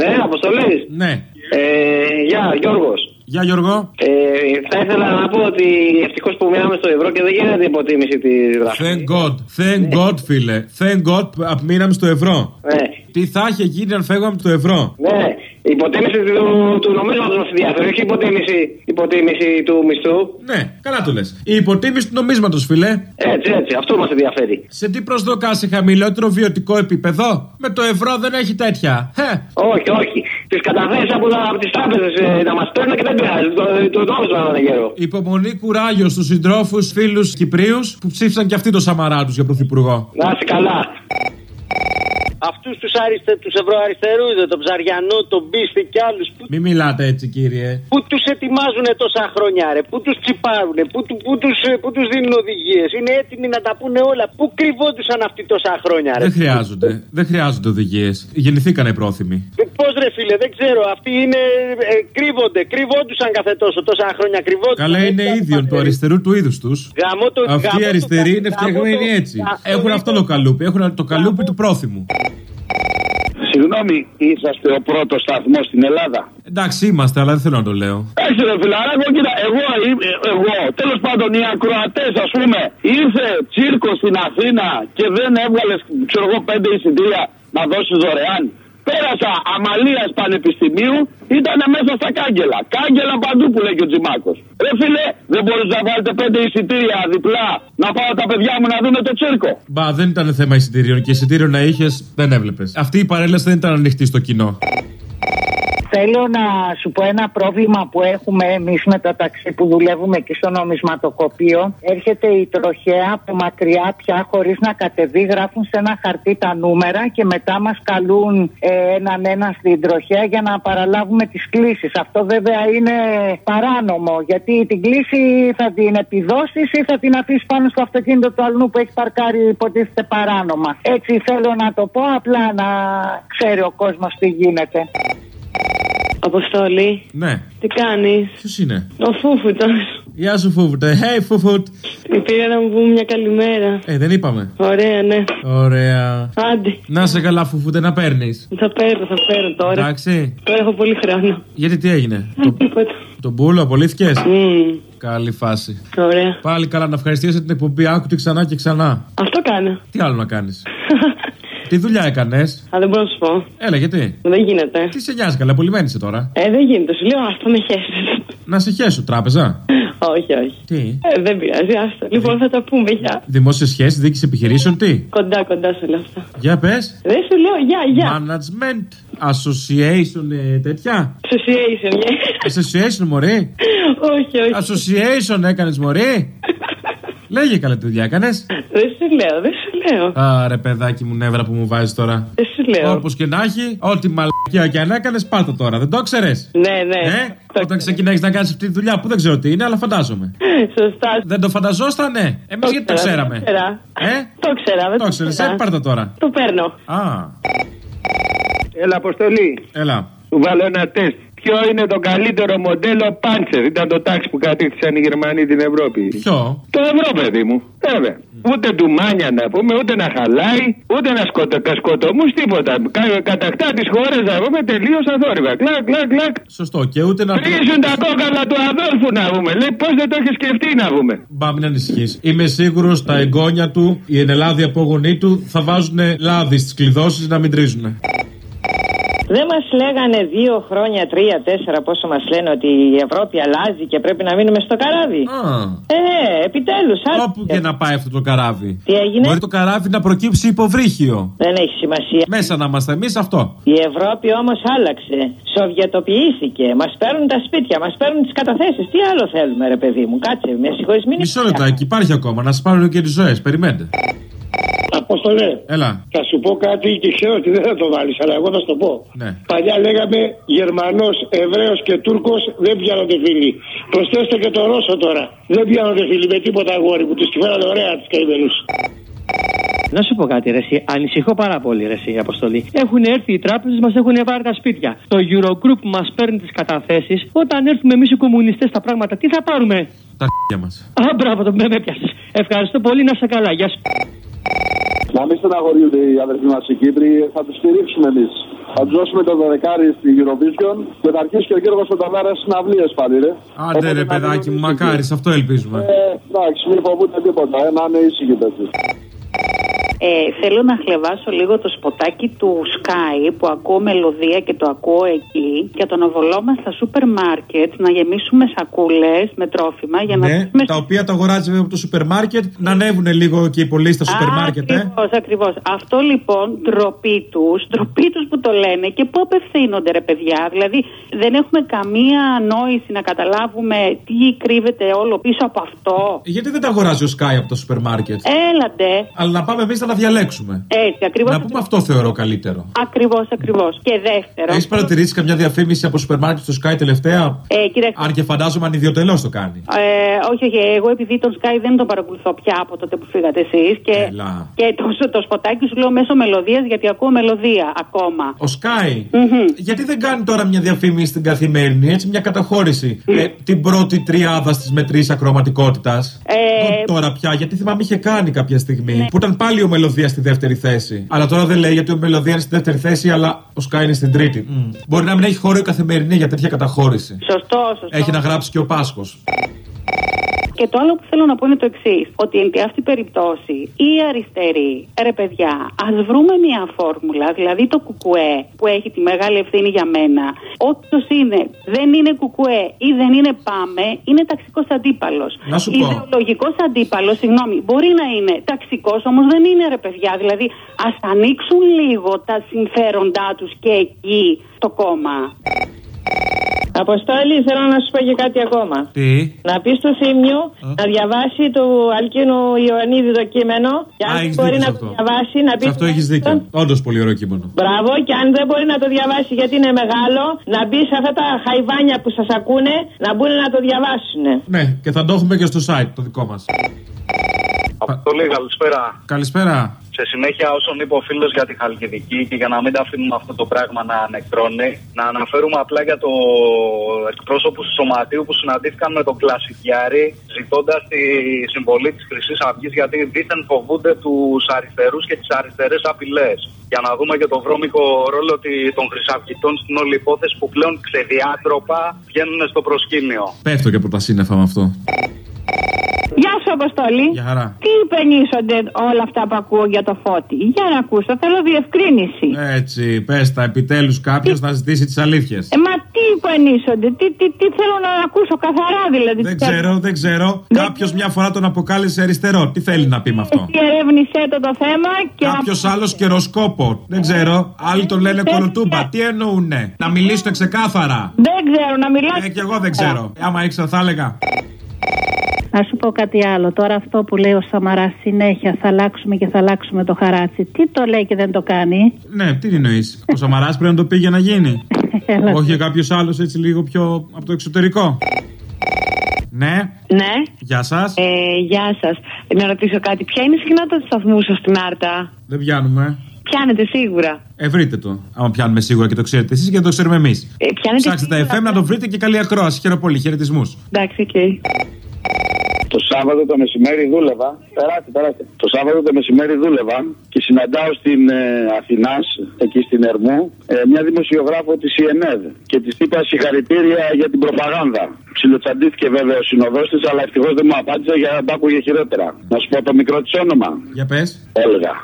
Ναι, αποστολής. Ναι. Ε, γεια, Γιώργος. Γεια Γιώργο. Ε, θα ήθελα να πω ότι ευτυχώς που μείναμε στο ευρώ και δεν γίνεται υποτίμηση της δραχμή. Thank God. Thank God, φίλε. Thank God που μείναμε στο ευρώ. Ναι. Τι θα είχε γίνει αν φεύγαμε από το ευρώ. Ναι, η υποτίμηση του, του νομίσματος μας ενδιαφέρει, όχι η υποτίμηση, υποτίμηση του μισθού. Ναι, καλά το λες. Η υποτίμηση του νομίσματος, φίλε. Έτσι, έτσι, αυτό μας ενδιαφέρει. Σε τι προσδοκά σε χαμηλότερο βιωτικό επίπεδο. Με το ευρώ δεν έχει τέτοια. Χε. Όχι, όχι. Τις καταθέσεις από, τα- από τις τράπεζες ε, να μας παίρνουν και δεν πειράζει. Το, το νόμισμα να είναι γερό. Υπομονή κουράγιο στους συντρόφους φίλους Κυπρίους που ψήφισαν και αυτοί το Σαμαρά τους για πρωθυπουργό. Να είσαι καλά. Αυτούς τους αριστε, τους ευρωαριστερούς, τον Ψαριανό, τον Μπίστη και άλλους που, Μην μιλάτε έτσι, κύριε. που τους ετοιμάζουν τόσα χρόνια, ρε, που τους τσιπάρουν, που, του- που, τους, ε, που τους δίνουν οδηγίες. Είναι έτοιμοι να τα πούνε όλα. Πού κρυβόντουσαν αυτοί τόσα χρόνια, ρε; Δεν χρειάζονται. Δεν χρειάζονται οδηγίες. Γεννηθήκανε πρόθυμοι. Πώ ρε φίλε, δεν ξέρω. Αυτοί είναι. Ε, κρύβονται, κρύβόντουσαν κάθε τόσο τόσα χρόνια. Κρυβόντουσαν. Καλά είναι Έτσι, ίδιον του πατέρι. αριστερού του είδους τους. Γαμώ το- Αυτοί γαμώ οι το- αριστεροί είναι γαμώ φτιαγμένοι το- έτσι. γαμώ Έχουν το- αυτό το καλούπι. Έχουν το καλούπι του πρόθυμου. Συγγνώμη, είσαστε ο πρώτος σταθμός στην Ελλάδα; Εντάξει είμαστε, αλλά δεν θέλω να το λέω. Έτσι ρε φιλαράκο, κοίτα, εγώ, είμαι- εγώ τέλος πάντων οι ακροατές, ας πούμε, ήρθε τσίρκο στην Αθήνα και δεν έβγαλες, ξέρω εγώ, πέντε εισιτήρια να δώσεις δωρεάν. Πέρασα αμαλίας πανεπιστημίου, ήταν μέσα στα κάγκελα. Κάγκελα παντού που λέει και ο Τζιμάκος. Ρε φίλε, δεν μπορείτε να βάλετε πέντε εισιτήρια διπλά να πάω τα παιδιά μου να δουν το τσίρκο. Μπα, δεν ήταν θέμα εισιτήριων και εισιτήριο να είχες, δεν έβλεπες. Αυτή η παρέλαση δεν ήταν ανοιχτή στο κοινό. Θέλω να σου πω ένα πρόβλημα που έχουμε εμείς με τα ταξί που δουλεύουμε εκεί στο νομισματοκοπείο. Έρχεται η τροχέα από μακριά πια χωρίς να κατεβεί, γράφουν σε ένα χαρτί τα νούμερα και μετά μας καλούν ε, έναν ένα στην τροχέα για να παραλάβουμε τις κλήσεις. Αυτό βέβαια είναι παράνομο γιατί την κλήση θα την επιδώσεις ή θα την αφήσεις πάνω στο αυτοκίνητο του αλλού που έχει παρκάρει υποτίθεται παράνομα. Έτσι θέλω να το πω απλά να ξέρει ο κόσμος τι γίνεται. Αποστολή, Ναι. τι κάνεις; Ποιος είναι; Ο Φούφουτος. Γεια σου, Φούφουτε. Hey, Φούφουτ. Πήρα να μου πούμε μια καλημέρα. Ε, δεν είπαμε. Ωραία, ναι. Ωραία. Άντε. Να σε καλά, Φούφουτε, να παίρνεις. Θα παίρνω, θα παίρνω τώρα. Εντάξει. Τώρα έχω πολύ χρόνο. Γιατί τι έγινε; Ε, Τίποτα. Τον Μπούλο, απολύθηκες; Μμμ, Καλή φάση. Ωραία. Πάλι καλά να ευχαριστήσει την εκπομπή. Άκου τη ξανά και ξανά. Αυτό κάνω. Τι άλλο να κάνεις; Τι δουλειά έκανες; Α, δεν μπορώ να σου πω. Έλα, γιατί; Δεν γίνεται. Τι σε νοιάζει, καλά, πολύ μένει τώρα; Ε, δεν γίνεται. Σου λέω, αυτό με χέσει. Να σε χέσω, τράπεζα. όχι, όχι. Τι; Ε, δεν πειράζει, άστο. Λοιπόν, θα τα πούμε, γεια. Δημόσια σχέση, διοίκηση επιχειρήσεων, τι; Κοντά, κοντά σε όλα αυτά. Για πες. Δεν σου λέω, γεια, γεια. Management, association, ε, τέτοια. Association, yeah. Association, μωρή. όχι, όχι. Association έκανες, μωρή. Λέγε καλά τι δουλειά έκανες. Δεν σου λέω, δεν σου λέω. Άρε, παιδάκι μου, νεύρα που μου βάζεις τώρα. Δεν σου λέω. Όπως και να έχει, ό,τι μαλακία και αν έκανες, πάρτα τώρα. Δεν το ξέρει. Ναι, ναι. Ε, όταν ξεκινάει να κάνεις αυτή τη δουλειά που δεν ξέρω τι είναι, αλλά φαντάζομαι. Σωστά. Δεν το φανταζόσταν, ναι. Εμείς γιατί το ξέρα, ξέραμε; Το ξέρα. Ε, Το ξέρα, δεν το ξέρει, ε, πάρτα τώρα. Το παίρνω. Α, Έλα, Αποστολή. έλα. Του βάλω ένα τεστ. Ποιο είναι το καλύτερο μοντέλο Πάντσερ. Ήταν το τάξη που κατήχθησαν οι Γερμανοί την Ευρώπη. Ποιο; Το ευρώ, παιδί μου. Βέβαια. Ούτε του μάνια να πούμε, ούτε να χαλάει, ούτε να σκοτω, σκοτωμούς, τίποτα. Κα- Κατακτά τις χώρες να πούμε τελείως αθόρυβα. Κλακ, κλακ, κλακ. Σωστό. Και ούτε να. Πρίζουν τα κόκαλα του αδόλφου να πούμε. Λέει πώς δεν το έχεις σκεφτεί να πούμε. Μπα, μην ανησυχείς. Είμαι σίγουρος τα εγγόνια του, οι ενελάδοι απόγονοί του, θα βάζουν λάδι στις κλειδώσεις να μην τρίζουν. Δεν μας λέγανε δύο χρόνια, τρία, τέσσερα, πόσο μας λένε ότι η Ευρώπη αλλάζει και πρέπει να μείνουμε στο καράβι. Α. Ε, επιτέλους, Όπου και να πάει αυτό το καράβι. Τι έγινε; Μπορεί το καράβι να προκύψει υποβρύχιο. Δεν έχει σημασία. Μέσα να είμαστε εμείς αυτό. Η Ευρώπη όμως άλλαξε. Σοβιετοποιήθηκε. Μας παίρνουν τα σπίτια, μας παίρνουν τις καταθέσεις. Τι άλλο θέλουμε, ρε παιδί μου. Κάτσε, με συγχωρείς, μην Μισό λεπτάκι, υπάρχει ακόμα. Να σας πάρουν και τις ζωές. Περιμένετε. Αποστολέ. Έλα. Θα σου πω κάτι και ξέρω ότι δεν θα το βάλεις, αλλά εγώ θα σου το πω. Ναι. Παλιά λέγαμε Γερμανός, Εβραίος και Τούρκος δεν πιάνονται φίλοι. Προσθέστε και το Ρώσο τώρα. Δεν πιάνονται φίλοι με τίποτα αγόρι που τους τη φέρανε ωραία του καημένους. Να σου πω κάτι, ρε, εσύ. Ανησυχώ πάρα πολύ, ρε, εσύ, η αποστολή. Έχουν έρθει οι τράπεζες, μας έχουν βάλει τα σπίτια. Το Eurogroup μας παίρνει τις καταθέσεις. Όταν έρθουμε εμείς οι κομμουνιστές τα πράγματα, τι θα πάρουμε. Τα χ***για μας. Α, μπράβο, το με πιάσε. Ευχαριστώ πολύ, να σε καλά. Γεια σου. Να μην στεναχωριούνται οι αδερφοί μας οι Κύπροι, θα τους στηρίξουμε εμείς. Θα τους δώσουμε το δεκάρι στη Eurovision και θα αρχίσει και ο Γιώργος Φωτανάρα συναυλίε πάλι, ρε. Άντε ρε παιδάκι μου, μακάρις, σε αυτό ελπίζουμε. Ε, εντάξει, μην φοβούνται τίποτα, ε, να είναι ήσυχοι τέτοιοι. Ε, θέλω να χλεβάσω λίγο το σποτάκι του Sky που ακούω μελωδία και το ακούω εκεί και τον οβολό μας στα σούπερ μάρκετ να γεμίσουμε σακούλες με τρόφιμα για να Ναι, δώσουμε τα οποία τα αγοράζει βέβαια από το σούπερ μάρκετ, να ανέβουν λίγο και οι πολλοί στα σούπερ μάρκετ, ε. Ακριβώς, ακριβώς. Αυτό λοιπόν ντροπή τους, ντροπή τους που το λένε και πού απευθύνονται, ρε παιδιά. Δηλαδή, δεν έχουμε καμία νόηση να καταλάβουμε τι κρύβεται όλο πίσω από αυτό. Γιατί δεν τα αγοράζει ο Σκάι από το σούπερ μάρκετ; Έλατε. Αλλά να πάμε εμείς να τα διαλέξουμε. Έτσι, ακριβώς. Να πούμε αυτό θεωρώ καλύτερο. Ακριβώς, ακριβώς. Και δεύτερο. Έχεις παρατηρήσει καμιά διαφήμιση από σούπερ μάρκετ στο Σκάι τελευταία; Ε, κοίταξε. Αν και φαντάζομαι αν ιδιωτελώ το κάνει. Ε, όχι, όχι. Εγώ επειδή τον Sky δεν τον παρακολουθώ πια από τότε που φύγατε εσείς. Και, Έλα. και το, το σποτάκι σου λέω μέσω μελωδίας γιατί ακούω μελωδία ακόμα. Ο Sky, γιατί δεν κάνει τώρα μια διαφήμιση στην καθημερινή, έτσι μια καταχώρηση; Ε, την πρώτη τριάδα στις μετρήσεις ακροματικότητα. Ε, Τώρα πια, γιατί θυμάμαι είχε κάνει κάποια στιγμή. Που ήταν πάλι ο Μελωδία στη δεύτερη θέση. Αλλά τώρα δεν λέει γιατί ο Μελωδίας είναι στη δεύτερη θέση, αλλά ο Sky είναι στην τρίτη. Μμ. Μπορεί να μην έχει χώρο η καθημερινή για τέτοια καταχώρηση. Σωστό, σωστό. Έχει να γράψει και ο Πάσχος. Και το άλλο που θέλω να πω είναι το εξής: Ότι εν τη αυτή περιπτώσει οι αριστεροί, ρε παιδιά, ας βρούμε μια φόρμουλα, δηλαδή το κουκουέ που έχει τη μεγάλη ευθύνη για μένα. Όποιος είναι, δεν είναι κουκουέ ή δεν είναι πάμε, είναι ταξικός αντίπαλος. Να σου πω. Ιδεολογικός αντίπαλος, συγγνώμη, μπορεί να είναι ταξικός, όμως δεν είναι ρε παιδιά. Δηλαδή, ας ανοίξουν λίγο τα συμφέροντά τους και εκεί το κόμμα. Αποστόλη, θέλω να σου πω και κάτι ακόμα. Τι; Να πεις στο Θήμιο να διαβάσει του Αλκίνου Ιωαννίδη το κείμενο. Και αν Α, δεν έχεις μπορεί δίκιο να σε το αυτό. διαβάσει, να πεις. Σε αυτό έχεις δίκιο. Όντως πολύ ωραίο κείμενο. Μπράβο, και αν δεν μπορεί να το διαβάσει γιατί είναι μεγάλο, να μπεις σε αυτά τα χαϊβάνια που σας ακούνε να μπουν να το διαβάσουν. Ναι, και θα το έχουμε και στο site το δικό μας. Αποστολή, καλησπέρα. Καλησπέρα. Σε συνέχεια, όσον είπε ο φίλος για τη Χαλκιδική και για να μην τα αφήνουμε αυτό το πράγμα να ανεκτρώνει, να αναφέρουμε απλά για το εκπρόσωπο του Σωματείου που συναντήθηκαν με τον Κλασικιάρη, ζητώντας τη συμβολή της Χρυσής Αυγής γιατί δίθεν φοβούνται τους αριστερούς και τις αριστερές απειλές. Για να δούμε και το βρώμικο ρόλο ότι- των Χρυσαυγητών στην όλη υπόθεση που πλέον ξεδιάτροπα βγαίνουν στο προσκήνιο. Πέφτω και από τα σύννεφα με αυτό. Γεια σου, Αποστολή. Για χαρά. Τι υπενήσονται όλα αυτά που ακούω για το φώτι; Για να ακούσω, θέλω διευκρίνηση. Έτσι, πες τα, επιτέλους κάποιος να ζητήσει τις αλήθειες. Ε, μα τι υπενήσονται, τι, τι, τι θέλω να ακούσω καθαρά δηλαδή. Δεν ξέρω, δεν ξέρω. Κάποιος μια φορά τον αποκάλεσε αριστερό. Τι θέλει να πει με αυτό; Διερεύνησέ το το θέμα και. Κάποιος άλλος καιροσκόπο. Δεν ξέρω. Άλλοι τον λένε κολοτούμπα. Τι εννοούνε; Να μιλήσουν ξεκάθαρα. Δεν ξέρω να μιλάω. Ε, κι εγώ δεν ξέρω. Ε, άμα ήξερα, θα έλεγα. Να σου πω κάτι άλλο. Τώρα αυτό που λέει ο Σαμαράς συνέχεια θα αλλάξουμε και θα αλλάξουμε το χαράτσι. Τι το λέει και δεν το κάνει; Ναι, τι εννοείς; Ο Σαμαράς πρέπει να το πει για να γίνει. Έλα. Όχι κάποιος άλλος έτσι λίγο πιο από το εξωτερικό. Ναι, Ναι. γεια σας. Ε, γεια σας. Να ρωτήσω κάτι. Ποια είναι η συχνότητα του σταθμού σας στην Άρτα; Δεν πιάνουμε. Πιάνετε σίγουρα. Ε, βρείτε το. Άμα πιάνουμε σίγουρα και το ξέρετε εσείς και το ξέρουμε εμείς. Ε, πιάνετε Ψάξτε τα σίγουρα. FM να το βρείτε και καλή ακρόαση. Χαίρομαι πολύ. Χαιρετισμούς. Εντάξει, οκ. Το Σάββατο το μεσημέρι δούλευα. Περάστε, περάστε. Το Σάββατο το μεσημέρι δούλευα και συναντάω στην ε, Αθηνάς, εκεί στην Ερμού, ε, μια δημοσιογράφο της ΙΕΝΕΔ. Και της είπα συγχαρητήρια για την προπαγάνδα. Ψιλοτσαντήθηκε βέβαια ο συνοδό τη, αλλά ευτυχώς δεν μου απάντησε για να τα άκουγε χειρότερα. Να σου πω το μικρό της όνομα. Για πες. Έλεγα.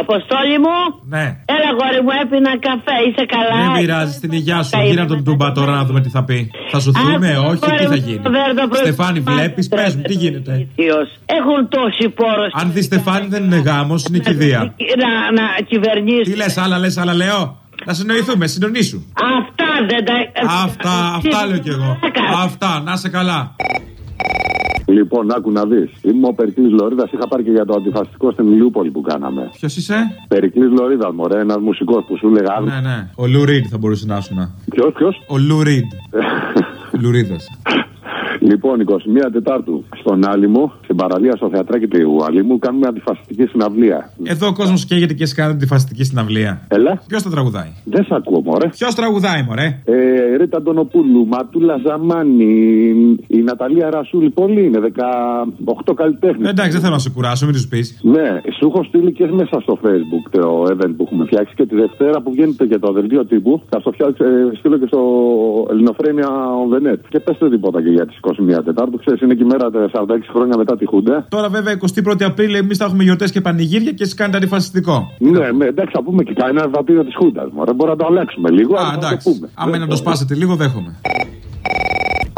Αποστόλη μου. Ναι. Έλα, γόρι μου, έπινα καφέ. Είσαι καλά. Δεν πειράζει την υγειά σου. Γίνα τον τούμπα τώρα να δούμε τι θα πει. Θα σου θούμε, Α, όχι, ωραία, τι θα γίνει. Βέρδο, προς- Στεφάνη, βλέπεις, πες μου, τι γίνεται. Έχουν τόση πόρο Αν δεις Στεφάνη δεν είναι γάμος, είναι κηδεία. να, να κυβερνήσεις. Τι λες, άλλα λες, άλλα λέω; Να συνοηθούμε, συντονίσου. Αυτά δεν τα. Αυτά, αυτά λέω κι εγώ. Αυτά, να σε καλά. Λοιπόν, άκου να δεις. Είμαι ο Περικλής Λωρίδας. Είχα πάρει και για το αντιφαστικό στην Ηλιούπολη που κάναμε. Ποιος είσαι; Περικλής Λωρίδας, μωρέ, ένας μουσικός που σου έλεγα. Ναι, ναι. Ο Λου Ριντ θα μπορούσε να σου Ποιος, ποιος; Ο Λου Ριντ. Λουρίδας. Λοιπόν, 21 Τετάρτου στον Άλυμο, στην παραλία στο θεατράκι του Άλυμου, κάνουμε αντιφασιστική συναυλία. Εδώ ο κόσμος καίγεται και σκάνει τη φαστική συναυλία. Έλα. Ποιος τα τραγουδάει; Δεν σ' ακούω, μωρέ. Ποιος τραγουδάει, μωρέ; Ε, Ρίτα Αντωνοπούλου, Ματούλα Ζαμάνη, η Ναταλία Ρασούλη, πολλοί είναι, 18 καλλιτέχνες. Εντάξει, δεν θέλω να σε κουράσω, μην τους πεις. Ναι, σου έχω στείλει και μέσα στο facebook το event που έχουμε φτιάξει και τη Δευτέρα που βγαίνετε για το δελτίο τύπου. Θα στο φτιάξω, ε, στείλω και στο Ελληνοφρένια on the net. Και πέστε τίποτα και για τις 21 Τετάρτου. Ξέρεις, είναι και η μέρα 46 χρόνια μετά τη Χούντα. Τώρα, βέβαια, 21η Απρίλη, εμείς θα έχουμε γιορτές και πανηγύρια και εσύ κάνετε αντιφασιστικό. Ναι, ναι, εντάξει, θα πούμε και κανένα βατήριο της Χούντας. Μπορεί να το αλλάξουμε λίγο. Α, αλλά θα το εντάξει. πούμε. Άμα είναι να το σπάσετε λίγο, δέχομαι.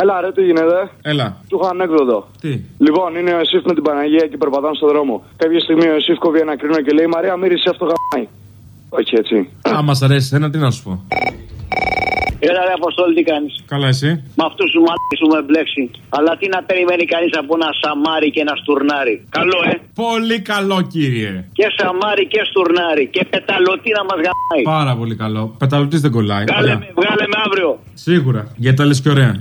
Έλα, ρε, τι γίνεται; Έλα. Του είχα ανέκδοτο. Τι; Λοιπόν, είναι ο Εσίφ με την Παναγία και περπατάνε στον δρόμο. Κάποια στιγμή ο Εσίφ κόβει ένα κρίνο και λέει Μαρία, μύρισε αυτό γαμάει. Όχι έτσι. Άμα σ' αρέσει ένα, τι να σου πω; Έλα, ρε Αποστόλη, τι κάνεις; Καλά, εσύ; Με αυτού του μάτια σου με μπλέξει. Αλλά τι να περιμένει κανείς από ένα σαμάρι και ένα στουρνάρι. Καλό, ε. Πολύ καλό, κύριε. Και σαμάρι και στουρνάρι. Και πεταλωτή να μας γαμάει. Πάρα πολύ καλό. Πεταλωτής δεν κολλάει. Βγάλε Ωραία. με, βγάλε με αύριο. Σίγουρα. Γιατί τα λες και ωραία.